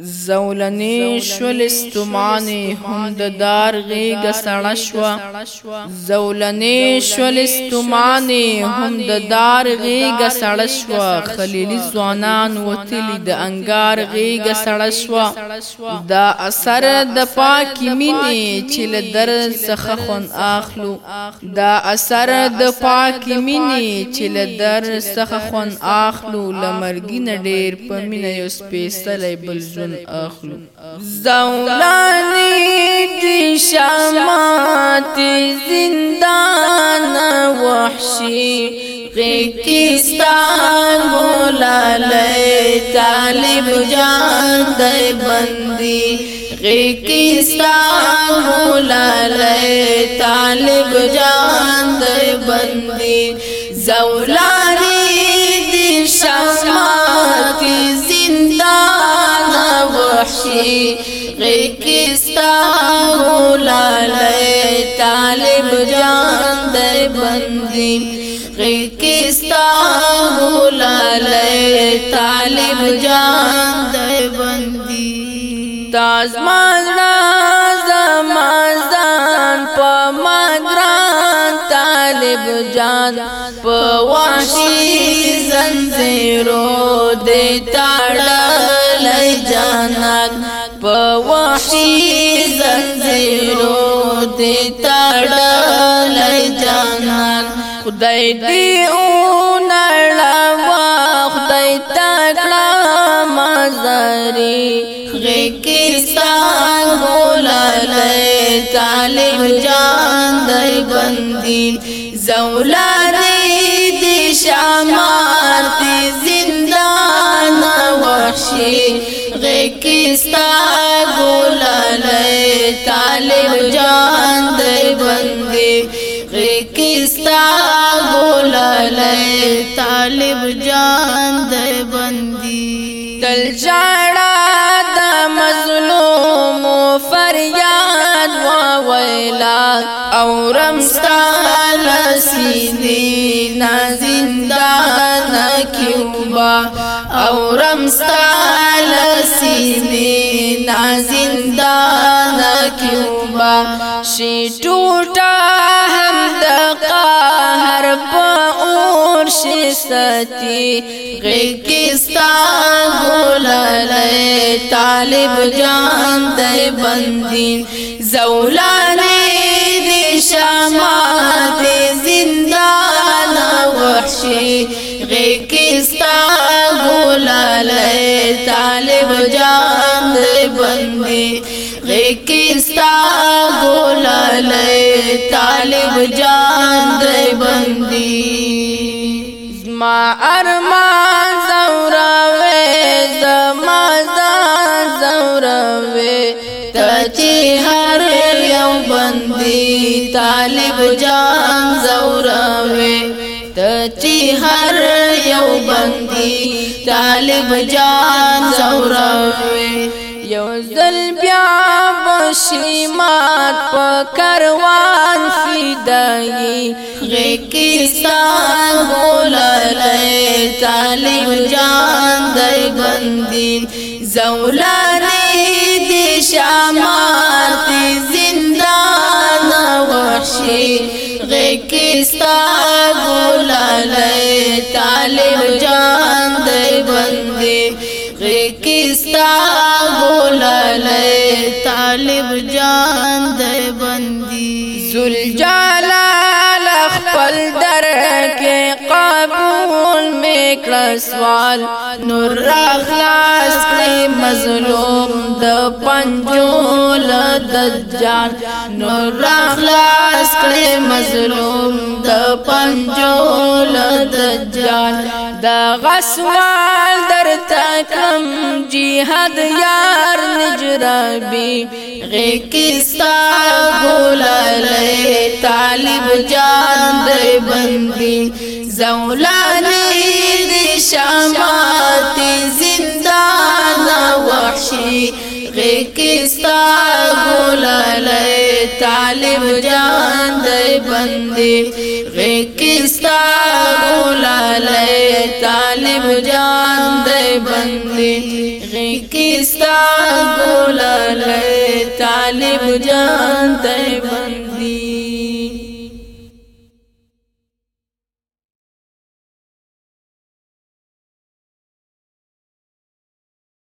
زولنی شول استمانی هم د دار غیګ سړه شو زولنی شول استمانی هم د دار غیګ سړه شو خلیلی ځوانان وتلی د انګار غیګ سړه شو دا اثر د پاکی مینې چې له در څخه خون اخلو دا اثر د پاکی مینې چې له در څخه خون اخلو لمرګین ډیر په مینې یو سپیشل بل ژوند جون اخلو زولانی دی شمات زندان وحشی غیکستان مولا لئی طالب جان دی بندی غیکستان مولا لئی طالب جان دی بندی زولانی دی شامات زندان شي غکستا ولالای طالب جان در بندي غکستا ولالای طالب جان در بندي تازمان زمان ځان په مګران طالب جان په واشي زنجیرو دې تاړه جانان په وحشي زنجیرو دې تړلې جانان خدای دې او نړوا خدای تکړه مزاري غکستان بولالې تعلیم جان دای بندین زولانه دې شمار تیزی کستا ګولنې طالب جان دی بندي کستا ګولنې طالب جان دی بندي تل جاړه د مظلوم فریاد وا ویلا او رمستان سینې نا زندان با او رمستال سینی نازندان کیو با شی ټوټا هم د قهر په اور شي ستی غکستان غولای طالب جان دای بندین زولانه دي شمال باندې غکستا ګوللې طالب جان دې باندې زما ارمان زوراوي زما ځان زوراوي ته هر یو باندې طالب جان زوراوي ته هر یو باندې طالب جان زوراوي ذل بیا بشیمات په کروان فدای غیکی سان بولای تعلیم جان دای بندین زولانی دی شامات زندان وحشی غیکی سان بولای تعلیم جان دای بندین غیکی سان مولالی طالب جان د بندي ذل جلال خپل در کې مول میکړه سوال نور راخلاص کړي مظلوم د پنجو له دجال نور راخلاص کړي مظلوم د پنجو له دجال د غسوال درته کم jihad یار نجرابي غیکستا ګولالې طالب جان دې بندي زولا غکستا ګوللې طالب جان دې بندي غکستا ګوللې طالب جان دې بندي غکستا ګوللې طالب جان دې بندي